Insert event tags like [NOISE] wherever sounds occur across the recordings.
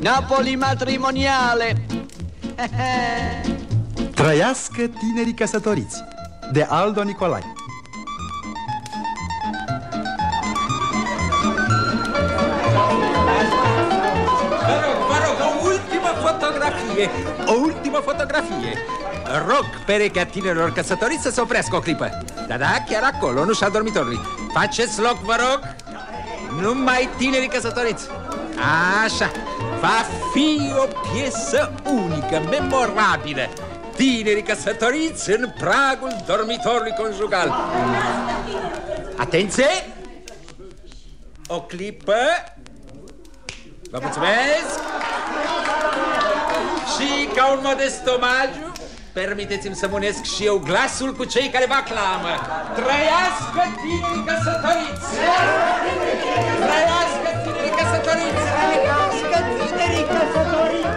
Napoli matrimoniale. Trăiască tinerii căsătoriți De Aldo Nicolai fotografie. O ultimă fotografie. Rog perechea tinerilor căsătoriți să se oprească o clipă. Da, da, chiar acolo, nu și-a dormitorului. Faceți loc, vă rog. Numai tinerii căsătoriți. Așa, va fi o piesă unică, memorabilă. Tinerii căsătoriți în pragul dormitorului conjugal. Atenție! O clipă. Vă mulțumesc! Și ca un modest omagiu, permiteți-mi să munesc și eu glasul cu cei care vă aclamă. Trăiască tinerii căsătoriți! Trăiască tinerii căsătoriți! Trăiască tinerii căsătoriți!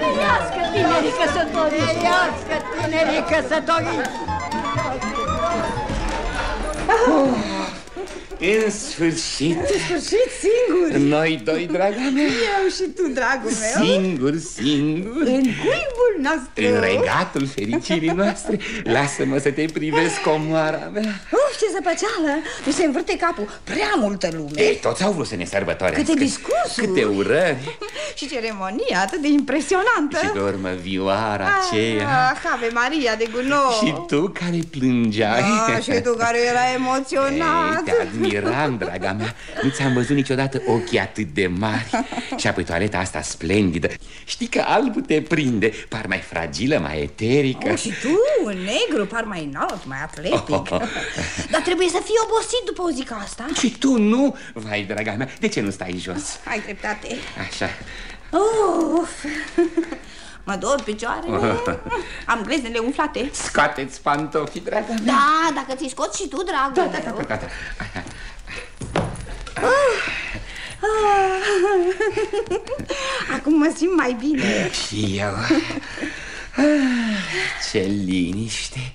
Trăiască tinerii căsătoriți! Trăiască tinerii căsătoriți! În sfârșit, În sfârșit, singur noi doi, draga mea, Eu și tu, dragul meu. Singur, singur, În cuibul nostru. În regatul fericirii noastre, lasă-mă să te privesc, comoara mea. Uf, ce zăpăceală. Mi se învârte capul. Prea multă lume. Ei, toți au vrut să ne sărbătorească. Câte discursuri. Câte urări. [LAUGHS] Și ceremonia atât de impresionantă. Și pe urmă vioara aceea. Ah, Ave Maria de gunoi. Și tu care plângeai. ah, Și tu care era [LAUGHS] emoționat. Ei, te admiram, draga mea. Nu ți-am văzut niciodată ochii atât de mari. Și apoi toaleta asta splendidă. Știi că albul te prinde Par mai fragilă, mai eterică. Oh, și tu, negru, par mai înalt, mai atletic. Dar trebuie să fii obosit după o zi ca asta. Și tu nu? Vai, draga mea, de ce nu stai jos? Ai dreptate. Așa. Uf. Mă dor picioarele. Am gleznele umflate. Scoateți pantofii, draga mea. Da, dacă ți scoți și tu, dragul Da, da, meu. da, da. [LAUGHS] Acum mă simt mai bine. Și eu. Ah, Ce liniște.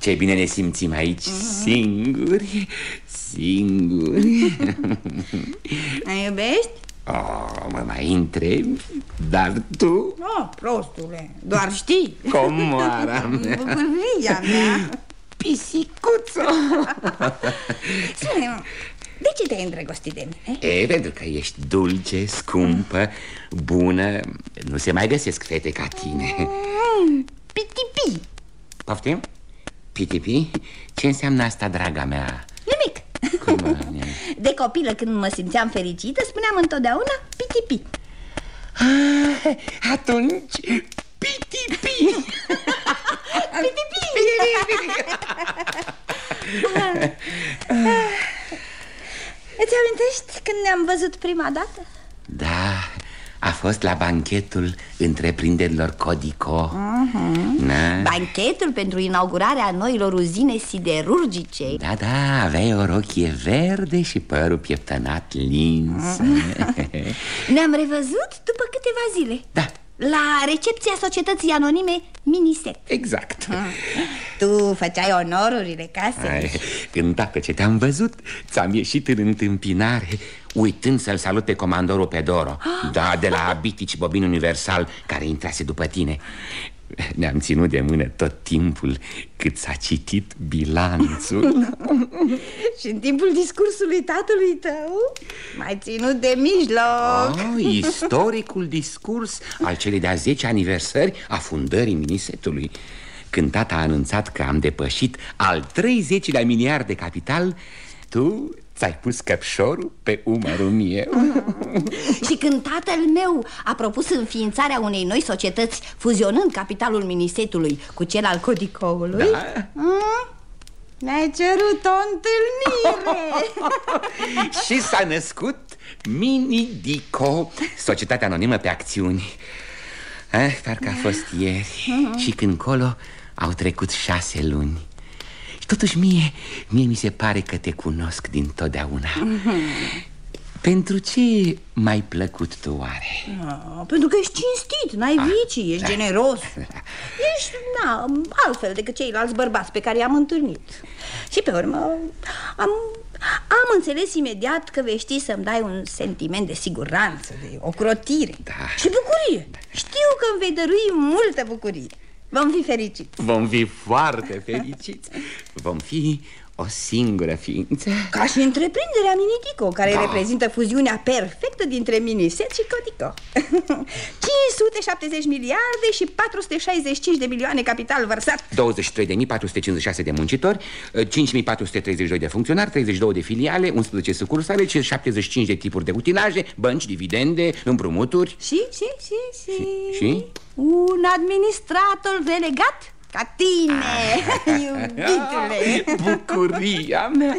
Ce bine ne simțim aici Singuri Singuri. Mă iubești? oh, Mă mai întrebi Dar tu? Oh, prostule, doar știi. Comoara mea. Bucuria mea. Pisicuță Spune-mă, de ce te-ai îndrăgostit de mine? E, pentru că ești dulce, scumpă, bună. Nu se mai găsesc fete ca tine. Mm, Pitipi Poftim? Pitipi? Ce înseamnă asta, draga mea? Nimic. Cum, uh, De copilă când mă simțeam fericită Spuneam întotdeauna pitipi Ah, Atunci, pitipi [LAUGHS] Îți amintești când ne-am văzut prima dată? Da, a fost la banchetul întreprinderilor Codico. Da, Banchetul pentru inaugurarea noilor uzine siderurgice. Da, da, aveai o rochie verde și părul pieptănat lins. [LAUGHS] Ne-am revăzut după câteva zile. Da, La recepția societății anonime Miniset exact. Tu făceai onorurile casei. Ai, Îndată ce te-am văzut, ți-am ieșit în întâmpinare Uitând să-l salut pe comandorul Pedoro. Da, de la Abitici Bobin Universal Care intrase după tine [LAUGHS] Ne-am ținut de mână tot timpul Cât s-a citit bilanțul. [LAUGHS] Și în timpul discursului tatălui tău M-ai ținut de mijloc. Oh, Istoricul discurs Al celei de-a 10 aniversări A fundării minisetului. Când tata a anunțat că am depășit Al 30-lea miliard de capital Tu ți-ai pus căpșorul pe umărul meu? Și când tatăl meu a propus înființarea unei noi societăți Fuzionând capitalul Minisetului cu cel al Codicoului Da? mm? Mi-ai cerut o întâlnire. [LAUGHS] Și s-a născut Mini-Dico Societatea anonimă pe acțiuni. Eh, Parcă a fost ieri. Și când colo au trecut șase luni. Și totuși mie, mie mi se pare că te cunosc din totdeauna Pentru ce mai plăcut tu oare? No, pentru că ești cinstit, n-ai vicii, ești generos. [LAUGHS] Ești, na, altfel decât ceilalți bărbați pe care i-am întâlnit. Și pe urmă am, am înțeles imediat că vei ști să-mi dai un sentiment de siguranță, de ocrotire Da. Și bucurie. Știu că îmi vei dărui multă bucurie Vom fi fericiți. Vom fi foarte fericiți. Vom fi o singură ființă. Ca și întreprinderea Minitico, care Da. reprezintă fuziunea perfectă dintre Miniset și Codico. [LAUGHS] 570 miliarde și 465 de milioane capital vărsat. 23.456 de muncitori 5.432 de funcționari 32 de filiale 11 sucursale 75 de tipuri de utinaje Bănci, dividende, împrumuturi. Și, și, și, și... Și? Un administrator delegat ca tine, [LAUGHS] iubitule. Bucuria mea.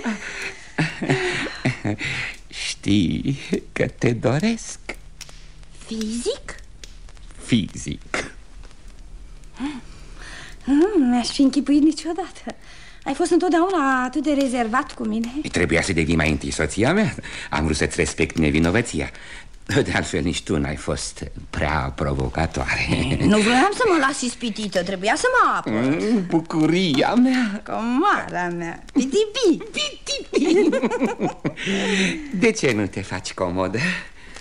Știi că te doresc. Fizic? fizic. Nu mi-aș fi închipuit niciodată. Ai fost întotdeauna atât de rezervat cu mine. Trebuia să devii mai întâi soția mea. Am vrut să-ți respect nevinovăția [LAUGHS] De altfel nici tu n-ai fost prea provocatoare. [LAUGHS] Nu vreau să mă las ispitită, trebuia să mă apăr. Bucuria mea. Comara mea, pitipi De ce nu te faci comodă?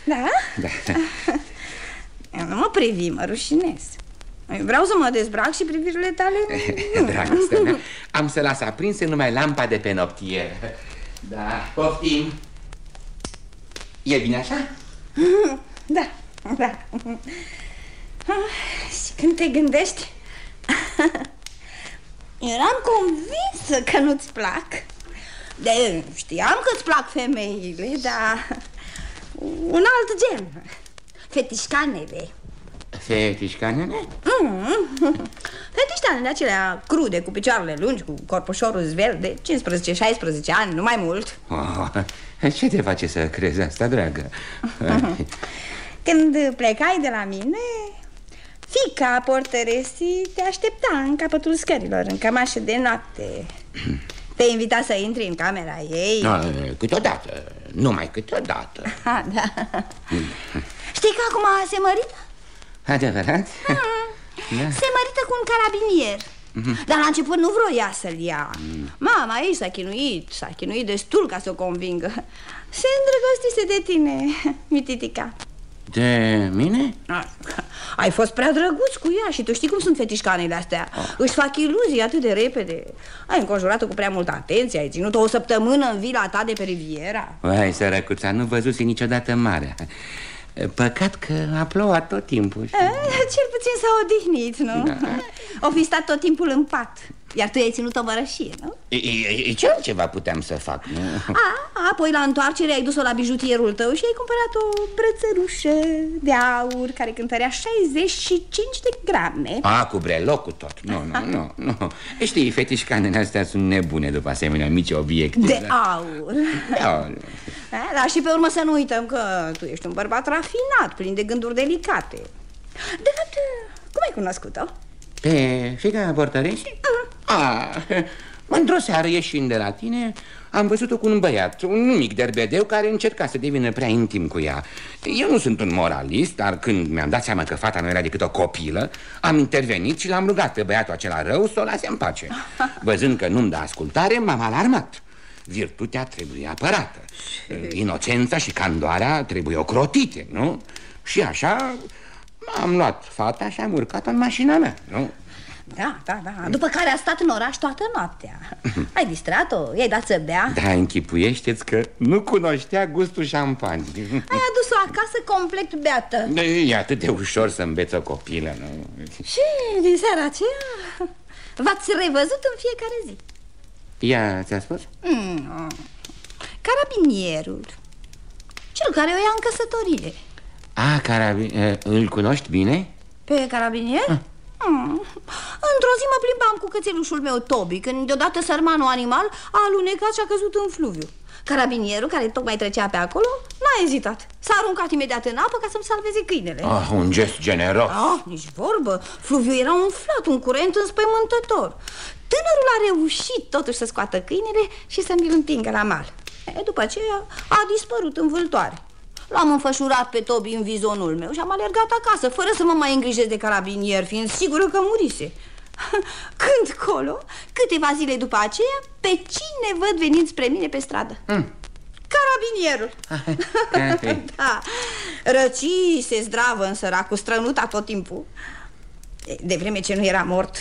Da? Da. [LAUGHS] Nu mă privi, mă rușinez Vreau să mă dezbrac și privirile tale Dragostea mea. Am să las aprinse numai lampa de pe noptier Da, poftim. E bine așa? [LAUGHS] Da, da. Ah, Și când te gândești [LAUGHS] Eram convinsă că nu-ți plac. De, Știam că-ți plac femeile, dar Un alt gen. Fetișcanele Fetișcanele? mm. Fetișcanele acelea crude, cu picioarele lungi, cu corpușorul zvel de 15-16 ani, nu mai mult Oh, ce te face să crezi asta, dragă? [LAUGHS] Când plecai de la mine, fica portăresii te aștepta în capătul scărilor, în cămașă de noapte. Te invita să intri în camera ei. No, câteodată, numai câteodată Ha, [LAUGHS] da. Știi că acum se mărită? Adevărat? Da. Se mărită cu un carabinier. Dar la început nu vroia să-l ia. Mama ei s-a chinuit S-a chinuit destul ca să o convingă. Se îndrăgostise de tine, [LAUGHS] mititica. De mine? Ai fost prea drăguț cu ea și tu știi cum sunt fetișcanele astea. Își fac iluzii atât de repede. Ai înconjurat-o cu prea multă atenție Ai ținut-o o săptămână în vila ta de pe Riviera. Vai, sărăcuța, nu văzuse niciodată marea Păcat că a plouat tot timpul A, Cel puțin s-a odihnit, nu? Da. O fi stat tot timpul în pat Iar tu ai ținut o mărășie, nu? E, e, Ce altceva puteam să fac, nu? A, apoi la întoarcere ai dus-o la bijutierul tău și ai cumpărat o brățărușă de aur care cântărea 65 de grame A, cu brelocul tot Nu, nu, nu, nu Știi, fetișcanele astea sunt nebune după asemenea mici obiecte De da. aur Da, Da, dar și pe urmă să nu uităm că tu ești un bărbat rafinat, plin de gânduri delicate De fapt, cum ai cunoscut-o? Pe fica portărești? A, într-o seară ieșind de la tine Am văzut-o cu un băiat, un mic derbedeu Care încerca să devină prea intim cu ea. Eu nu sunt un moralist Dar când mi-am dat seama că fata nu era decât o copilă Am intervenit și l-am rugat pe băiatul acela rău Să o lase în pace. Văzând că nu-mi dă ascultare, m-am alarmat. Virtutea trebuie apărată. Inocența și candoarea trebuie ocrotite, nu? Și așa am luat fata și am urcat în mașina mea, nu? Da, da, da, după care a stat în oraș toată noaptea. [LAUGHS] Ai distrat-o, i-ai dat să bea? Da, închipuiește-ți că nu cunoștea gustul șampani [LAUGHS] Ai adus-o acasă complet beată. E atât de ușor să înveți o copilă, nu? Și din seara aceea v-ați revăzut în fiecare zi. Ea ți-a spus? mm. Carabinierul. Cel care o ia în căsătorie A, carabi... îl cunoști bine? Pe carabinier? Mm. Într-o zi mă plimbam cu cățelușul meu Toby Când deodată sărmanul animal a alunecat și a căzut în fluviu. Carabinierul, care tocmai trecea pe acolo, n-a ezitat. S-a aruncat imediat în apă ca să-mi salveze câinele. Ah, un gest generos. Ah, nici vorbă. Fluviul era umflat, un curent înspăimântător. Tânărul a reușit totuși să scoată câinele și să mi-l împingă la mal. E, După aceea a dispărut în vâltoare L-am înfășurat pe Tobi în vizonul meu și am alergat acasă Fără să mă mai îngrijesc de carabinier Fiind sigură că murise [LAUGHS] Când colo, câteva zile după aceea Pe cine văd venind spre mine pe stradă? Mm. Carabinierul [LAUGHS] Da, răcise zdravă în săracul Strănuta tot timpul de vreme ce nu era mort,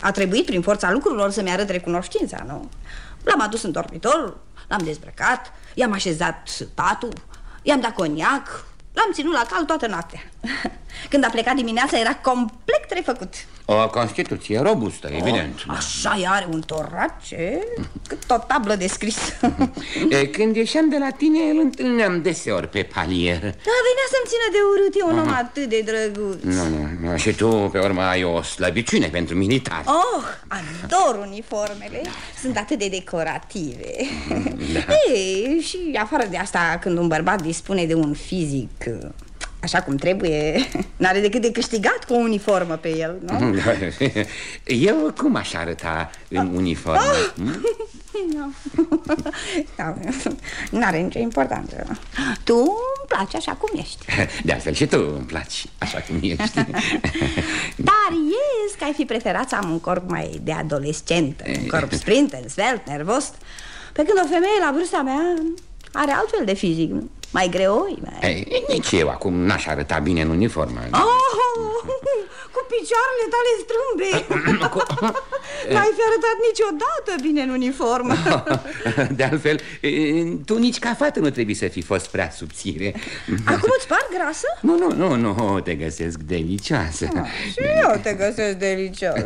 a trebuit prin forța lucrurilor să-mi arăt recunoștința, nu? L-am adus în dormitor, l-am dezbrăcat, i-am așezat patul, i-am dat coniac, l-am ținut la cal toată noaptea. [LAUGHS] Când a plecat dimineața era complet refăcut. O constituție robustă, oh, evident. Așa are un torace, cât o tablă de scris. [LAUGHS] Când ieșeam de la tine, îl întâlneam deseori pe palier. Da, venea să-mi țină de urât, e un om atât de drăguț. Nu, nu, nu, și tu, pe urmă, ai o slăbiciune pentru militari. Oh, ador uniformele, sunt atât de decorative. Da. [LAUGHS] Ei, și afară de asta, când un bărbat dispune de un fizic așa cum trebuie, [LAUGHS] n-are decât de câștigat cu o uniformă pe el, nu? [LAUGHS] Eu cum aș arăta în uniformă? Oh! Hmm? [LAUGHS] Nu, n-are nicio importanță Tu îmi placi așa cum ești De altfel și tu îmi placi așa cum ești Dar ies că ai fi preferat să am un corp mai de adolescent Un corp sprinter, svelt, nervos Pe când o femeie la vârsta mea are altfel de fizic, nu? Mai greoi, mai... Ei, nici eu acum n-aș arăta bine în uniformă. Oh, [LAUGHS] Cu picioarele tale strâmbe. [LAUGHS] N-ai fi arătat niciodată bine în uniformă [LAUGHS] De altfel, tu nici ca fată nu trebuie să fi fost prea subțire. Acum îți par grasă? Nu, nu, nu, nu, te găsesc delicioasă. Ah, Și eu te găsesc delicios.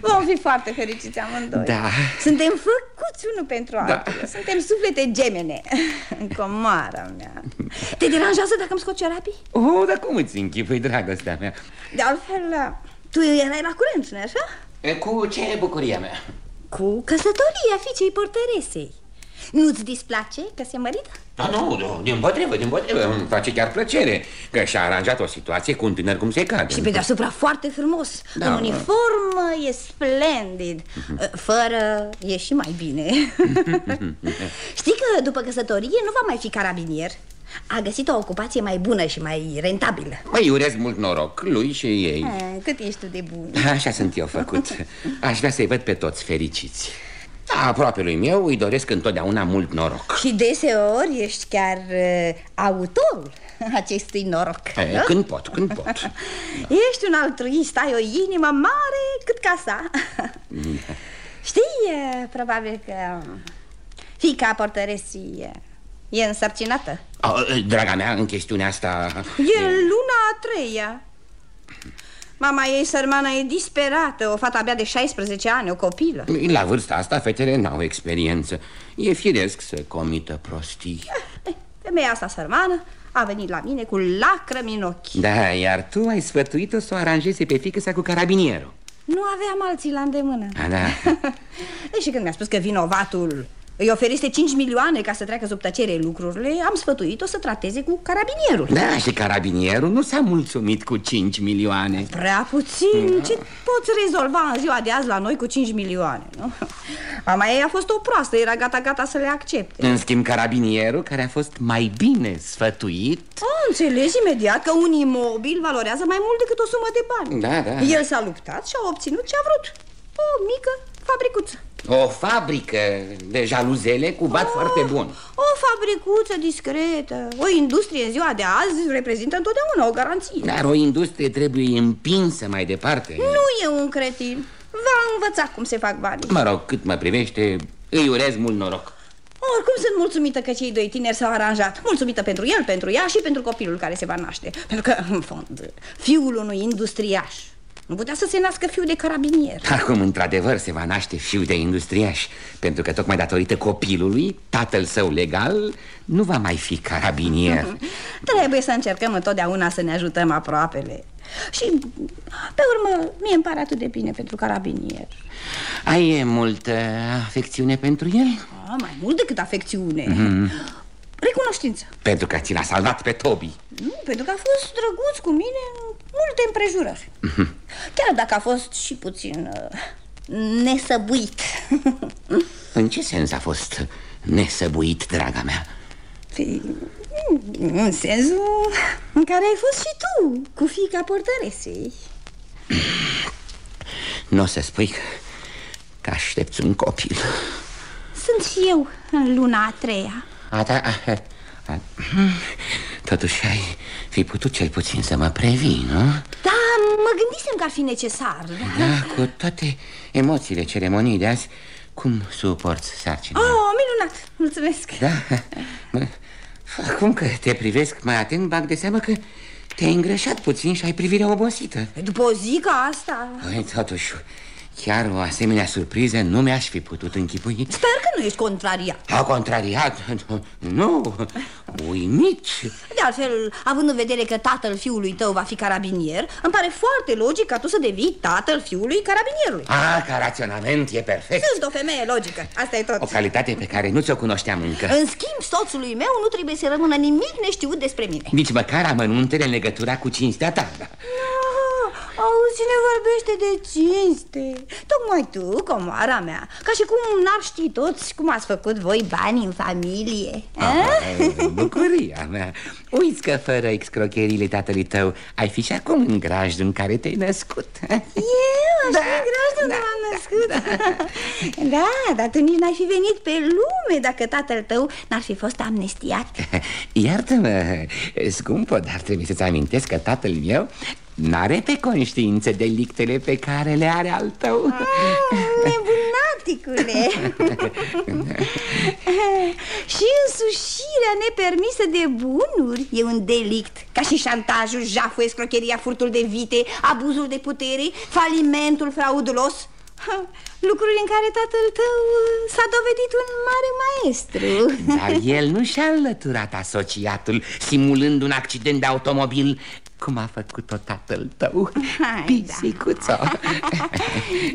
Vom fi foarte fericiți amândoi. Da. Suntem făcuți unul pentru da. altul. Suntem suflete gemene. În comara mea te deranjează dacă îmi scot ciorapii? Oh, dar cum îți închipui dragostea mea? De altfel, tu erai la curent, nu așa? Cu ce bucuria mea? Cu căsătoria fiicei portăresei Nu-ți displace că se mărită? Da, nu, nu, din potrivă, din potrivă Îmi face chiar plăcere Că și-a aranjat o situație cu un tânăr cum se cade Și pe deasupra foarte frumos da, În uniformă e splendid mhm. Fără e și mai bine [LAUGHS] Știi că după căsătorie nu va mai fi carabinier a găsit o ocupație mai bună și mai rentabilă. Măi, urez mult noroc, lui și ei. A, eh, Cât ești tu de bun. Așa sunt eu făcut. Aș vrea să-i văd pe toți fericiți. Aproape lui meu îi doresc întotdeauna mult noroc. Și deseori ești chiar uh, autorul acestui noroc e, nu? Când pot, când pot. [LAUGHS] Ești un altruist, ai o inimă mare cât casa. Știi, probabil că fica portăresii E însărcinată. Oh, Draga mea, în chestiunea asta E luna a treia. Mama ei sărmana e disperată. O fată abia de 16 ani, o copilă. La vârsta asta fetele n-au experiență. E firesc să comită prostii. Eh, Femeia asta sărmană a venit la mine cu lacrimi în ochi. Da, iar tu ai sfătuit-o să o aranjeze pe fică sa cu carabinierul. Nu aveam alții la îndemână. A, da. [LAUGHS] e, Și când mi-a spus că vinovatul îi oferise 5 milioane ca să treacă sub tăcere lucrurile. Am sfătuit-o să trateze cu carabinierul. Da, și carabinierul nu s-a mulțumit cu 5 milioane. Prea puțin, da. ce poți rezolva în ziua de azi la noi cu 5 milioane, nu? Mama ei a fost o proastă, era gata-gata să le accepte. În schimb, carabinierul, care a fost mai bine sfătuit a, Înțelegi imediat că un imobil valorează mai mult decât o sumă de bani. Da, da. El s-a luptat și a obținut ce a vrut. O mică fabricuță o fabrică de jaluzele cu bat oh, foarte bun. O fabricuță discretă. O industrie în ziua de azi reprezintă întotdeauna o garanție. Dar o industrie trebuie împinsă mai departe. Nu e un cretin. Va învăța cum se fac bani Mă rog, cât mă privește, îi urez mult noroc. Oricum sunt mulțumită că cei doi tineri s-au aranjat. Mulțumită pentru el, pentru ea și pentru copilul care se va naște. Pentru că, în fond, fiul unui industriaș nu putea să se nască fiul de carabinier. Acum, într-adevăr, se va naște fiul de industriaș Pentru că tocmai datorită copilului, tatăl său legal nu va mai fi carabinier. [LAUGHS] Trebuie să încercăm întotdeauna să ne ajutăm aproapele. Și, pe urmă, mie îmi pare atât de bine pentru carabinier. Ai multă afecțiune pentru el? A, mai mult decât afecțiune. Mm -hmm. Recunoștință. Pentru că ți l-a salvat pe Toby. Nu, pentru că a fost drăguț cu mine în multe împrejurări Chiar dacă a fost și puțin uh, nesăbuit. [LAUGHS] În ce sens a fost nesăbuit, draga mea? Păi, în sensul în care ai fost și tu cu fica portăresei. [CLEARS THROAT] Nu o să spui că, că aștepți un copil. Sunt și eu în luna a treia. A, da, a, a, Totuși ai fi putut cel puțin să mă previi, nu? Da, mă gândisem că ar fi necesar Da, cu toate emoțiile ceremonii de azi Cum suporți sarcina? Oh, minunat, mulțumesc! Da, acum că te privesc mai atent, bag de seamă că te-ai îngrășat puțin și ai privirea obosită. După o zi ca asta. Păi, totuși, chiar o asemenea surpriză nu mi-aș fi putut închipui. Sper că nu ești contrariat. A contrariat? [LAUGHS] Nu, uimit. De altfel, având în vedere că tatăl fiului tău va fi carabinier Îmi pare foarte logic ca tu să devii tatăl fiului carabinierului. A, ca raționament e perfect. Sunt o femeie logică, asta e tot. O calitate pe care nu ți-o cunoșteam încă. În schimb, soțului meu nu trebuie să rămână nimic neștiut despre mine. Nici măcar amănuntele în legătura cu cinstea ta. Da. Ah, Auzi, cine vorbește de cinste? Tocmai tu, comoara mea Ca și cum n-ar ști toți cum ați făcut voi bani în familie Ah, [LAUGHS] bucuria mea. Uiți că fără excrocherile tatălui tău Ai fi și acum în grajdul în care te-ai născut. Eu, așa da, grajdul da, m-am născut. da. [LAUGHS] da, dar tu nici n-ai fi venit pe lume Dacă tatăl tău n-ar fi fost amnestiat. [LAUGHS] Iartă-mă, scumpă, dar trebuie să-ți amintesc că tatăl meu N-are pe conștiință delictele pe care le are al tău. Ah, Nebunaticule. [LAUGHS] Și însușirea nepermisă de bunuri e un delict. Ca și șantajul, jaful, escrocheria, furtul de vite, abuzul de putere, falimentul fraudulos [LAUGHS] Lucruri în care tatăl tău s-a dovedit un mare maestru. [LAUGHS] Dar el nu și-a înlăturat asociatul Simulând un accident de automobil. Cum a făcut-o tatăl tău, pisicuțo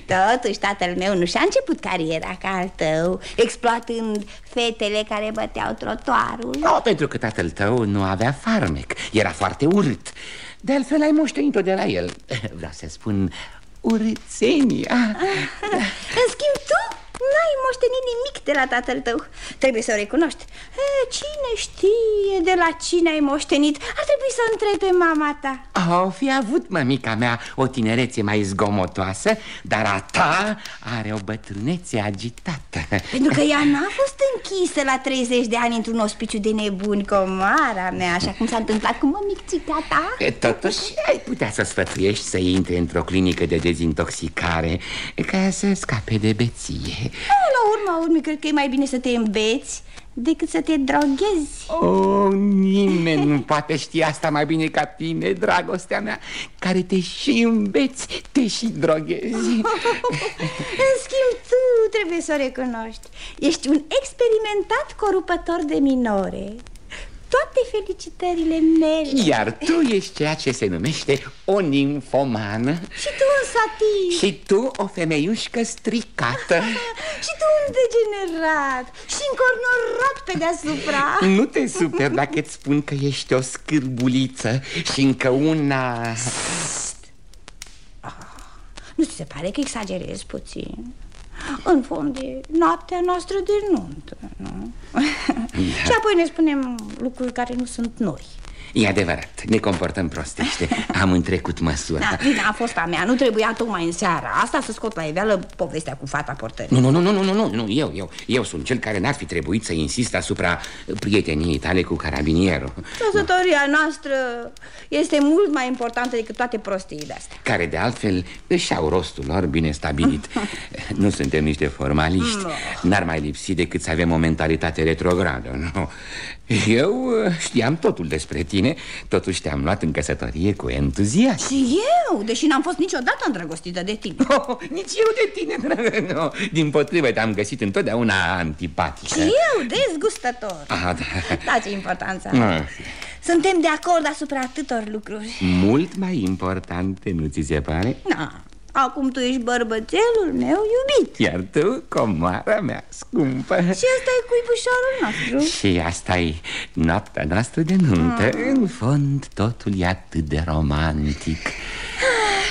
da. [LAUGHS] Totuși tatăl meu nu și-a început cariera ca al tău Exploatând fetele care băteau trotuarul. No, pentru că tatăl tău nu avea farmec. Era foarte urât. De altfel ai moștenit-o de la el. Vreau să spun urâțenia În schimb tu N-ai moștenit nimic de la tatăl tău. Trebuie să o recunoști. E, Cine știe de la cine ai moștenit? Ar trebui să întrebi pe mama ta. O fi avut mămica mea o tinerețe mai zgomotoasă Dar a ta are o bătrânețe agitată. Pentru că ea n-a fost închisă la 30 de ani într-un ospiciu de nebuni Comara mea, așa cum s-a întâmplat cu mămicțica ta. E, Totuși ai putea să sfătuiești să intre într-o clinică de dezintoxicare Ca să scape de beție la urma urmei, cred că e mai bine să te înveți decât să te droghezi. Oh, nimeni nu poate ști asta mai bine ca tine, dragostea mea Care te și înveți, te și droghezi. [LAUGHS] În schimb, tu trebuie să o recunoști. Ești un experimentat corupător de minore toate felicitările mele. Iar tu ești ceea ce se numește o ninfomană. Și tu un satir. Și tu o femeiușcă stricată. [LAUGHS] Și tu un degenerat. Și încornorat pe deasupra. [LAUGHS] Nu te super dacă îți spun că ești o scârbuliță Și încă una... Ah, nu ți se pare că exagerezi puțin? În fond de noaptea noastră de nuntă, nu? [LAUGHS] Da. și apoi ne spunem lucruri care nu sunt noi E adevărat, ne comportăm prostește [LAUGHS] Am întrecut măsura. Da, Bine, a fost a mea, nu trebuia tocmai în seara asta să scot la iveală povestea cu fata portării. Nu, nu, nu, nu, nu, nu, nu, eu, eu Eu sunt cel care n-ar fi trebuit să insist asupra prieteniei tale cu carabinierul. Căsătoria noastră este mult mai importantă decât toate prostiile astea. Care de altfel își au rostul lor bine stabilit. [LAUGHS] Nu suntem niște formaliști. N-ar mai lipsi decât să avem o mentalitate retrogradă nu? Eu uh, știam totul despre tine Totuși te-am luat în căsătorie cu entuziasm Și eu, deși n-am fost niciodată îndrăgostită de tine oh, Nici eu de tine, dragă no. Din potrivă te-am găsit întotdeauna antipatică Și eu, dezgustător ah, da. Dați importanța ah. Suntem de acord asupra atâtor lucruri Mult mai importante, nu ți se pare? Na, Acum tu ești bărbățelul meu iubit. Iar tu, comoara mea scumpă. Și asta e cuibușorul nostru. Și asta e noaptea noastră de nuntă. Mm. În fond totul e atât de romantic.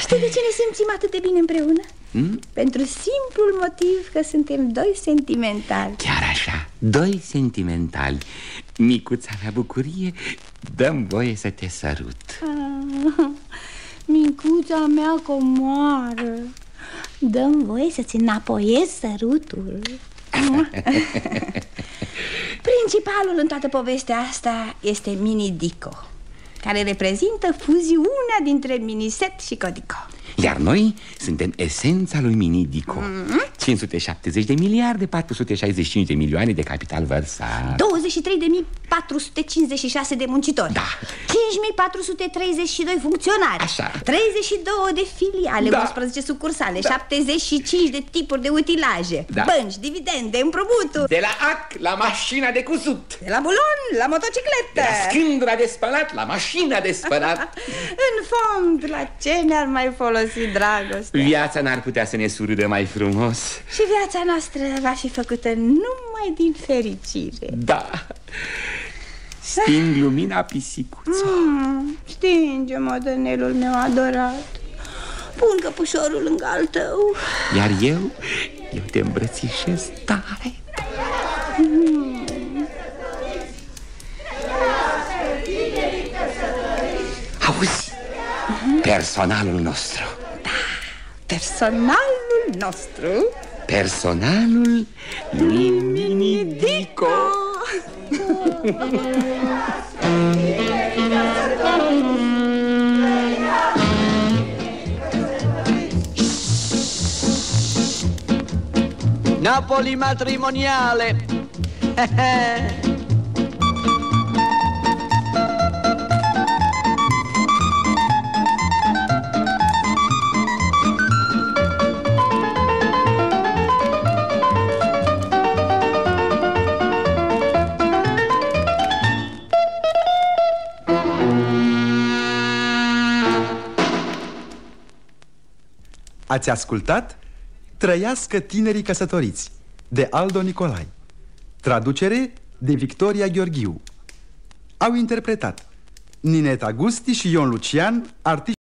Știi de ce ne simțim atât de bine împreună? Hmm? Pentru simplul motiv că suntem doi sentimentali. Chiar așa, doi sentimentali. Micuța mea bucurie, dăm voie să te sărut. Ah, Micuța mea comoară. Dăm voie să-ți înapoiez sărutul. [LAUGHS] Principalul în toată povestea asta este Mini Dico Care reprezintă fuziunea dintre Miniset și Codico iar noi suntem esența lui Minidico. Mm -hmm. 570 de miliarde, 465 de milioane de capital vărsat. 23.456 de muncitori. Da. 5.432 funcționari. Așa. 32 de filiale, da. 11 sucursale da. 75 de tipuri de utilaje da. Bănci, dividende, împrumuturi. De la ac la mașina de cusut. De la bulon la motocicletă. De la scândura de spălat la mașina de spălat. [LAUGHS] În fond, la ce ne-ar mai folosi folosi dragostea. Viața n-ar putea să ne surâdă mai frumos. Și viața noastră va fi făcută numai din fericire. Da. Sting lumina pisicuță mm, Stinge-mă, dănelul meu adorat. Pun căpușorul lângă al tău. Iar eu, eu te îmbrățișez tare personalul nostru. Personalul nostru. Personalul lui Minidico Napoli matrimoniale [LAUGHS] Ați ascultat Trăiască tinerii căsătoriți de Aldo Nicolai. Traducere de Victoria Gheorghiu. Au interpretat Nineta Gusti și Ion Lucian, artiști